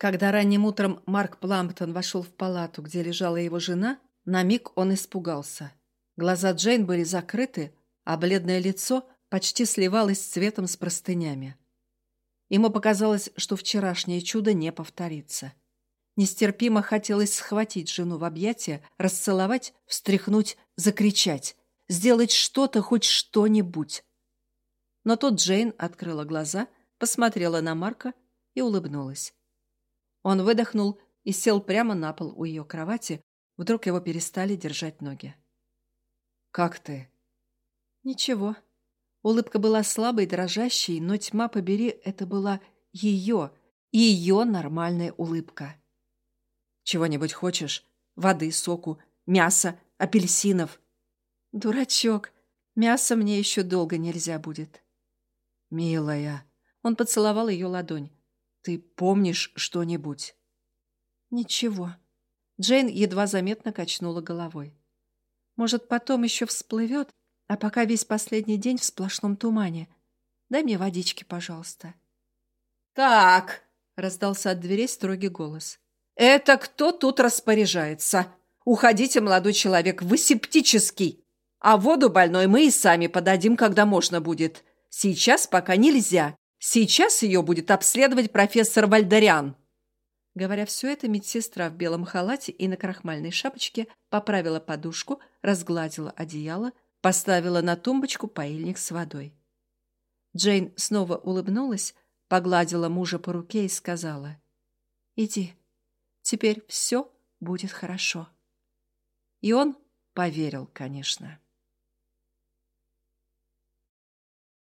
Когда ранним утром Марк Пламптон вошел в палату, где лежала его жена, на миг он испугался. Глаза Джейн были закрыты, а бледное лицо почти сливалось цветом с простынями. Ему показалось, что вчерашнее чудо не повторится. Нестерпимо хотелось схватить жену в объятия, расцеловать, встряхнуть, закричать, сделать что-то, хоть что-нибудь. Но тут Джейн открыла глаза, посмотрела на Марка и улыбнулась. Он выдохнул и сел прямо на пол у ее кровати. Вдруг его перестали держать ноги. «Как ты?» «Ничего». Улыбка была слабой, дрожащей, но тьма побери, это была ее, ее нормальная улыбка. «Чего-нибудь хочешь? Воды, соку, мяса, апельсинов?» «Дурачок, мясо мне еще долго нельзя будет». «Милая». Он поцеловал ее ладонь. «Ты помнишь что-нибудь?» «Ничего». Джейн едва заметно качнула головой. «Может, потом еще всплывет, а пока весь последний день в сплошном тумане. Дай мне водички, пожалуйста». «Так!» — раздался от дверей строгий голос. «Это кто тут распоряжается? Уходите, молодой человек, вы септический. А воду больной мы и сами подадим, когда можно будет. Сейчас пока нельзя. Сейчас ее будет обследовать профессор Вальдариан». Говоря все это, медсестра в белом халате и на крахмальной шапочке поправила подушку, разгладила одеяло, поставила на тумбочку паильник с водой. Джейн снова улыбнулась, погладила мужа по руке и сказала, «Иди, теперь все будет хорошо». И он поверил, конечно.